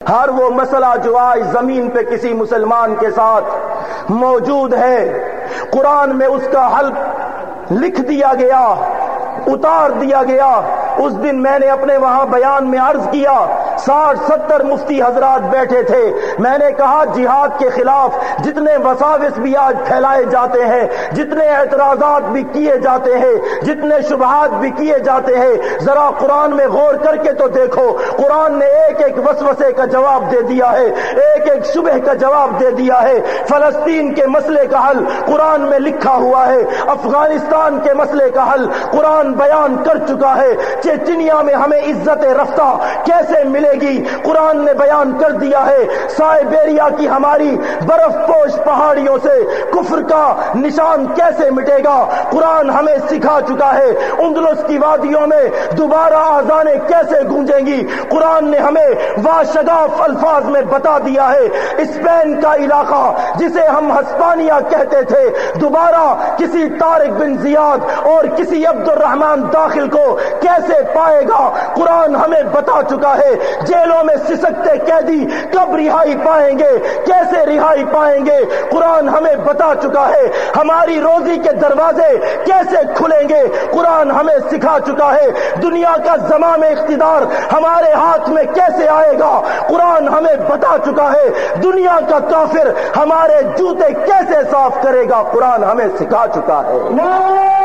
ہر وہ مسئلہ جو آج زمین پہ کسی مسلمان کے ساتھ موجود ہے، قرآن میں اس کا حل لکھ دیا گیا۔ اتار دیا گیا۔ اس دن میں نے اپنے وہاں بیان میں عرض کیا، ساٹھ ستر مفتی حضرات بیٹھے تھے۔ میں نے کہا، جہاد کے خلاف جتنے وساوس بھی آج پھیلائے جاتے ہیں، جتنے اعتراضات بھی کیے جاتے ہیں، جتنے شبہات بھی کیے جاتے ہیں، ذرا قرآن میں غور کر کے تو دیکھو۔ قرآن نے ایک ایک وسوسے کا جواب دے دیا ہے۔ ایک ایک شبہ کا جواب دے دیا ہے۔ فلسطین کے مسئلے کا حل قرآن میں لکھا ہوا ہے۔ افغانستان کے مسئلے کا حل قرآن بیان کر چکا ہے۔ چینیا میں ہمیں عزت رفتہ کیسے ملے گی؟ قرآن نے بیان کر دیا ہے۔ سائبیریا کی ہماری برف پوش پہاڑیوں سے کفر کا نشان کیسے مٹے گا؟ قرآن ہمیں سکھا چکا ہے۔ اندلس کی وادیوں میں دوبارہ آزانے کیسے گونجیں گی؟ قرآن نے ہمیں واشگاف الفاظ میں بتا دیا ہے۔ اسپین کا علاقہ جسے ہم ہسپانیہ کہتے تھے۔ دوبارہ کسی طارق بن زیاد اور کسی عبد الرحمان داخل کو کیسے پائے گا؟ قرآن ہمیں بتا چکا ہے۔ جیلوں میں سسکتے قیدی کب رہائی پائیں گے؟ کیسے رہائی پائیں گے؟ قرآن ہمیں بتا چکا ہے۔ ہماری روزی کے دروازے کیسے کھلیں گے؟ قرآن ہمیں سکھا چکا ہے۔ دنیا کا زمام اقتدار ہمارے ہاتھ میں کیسے آئے گا؟ قرآن ہمیں بتا چکا ہے۔ دنیا کا کافر ہمارے جوتے کیسے صاف کرے گا؟ قرآن ہمیں سکھا چکا ہے۔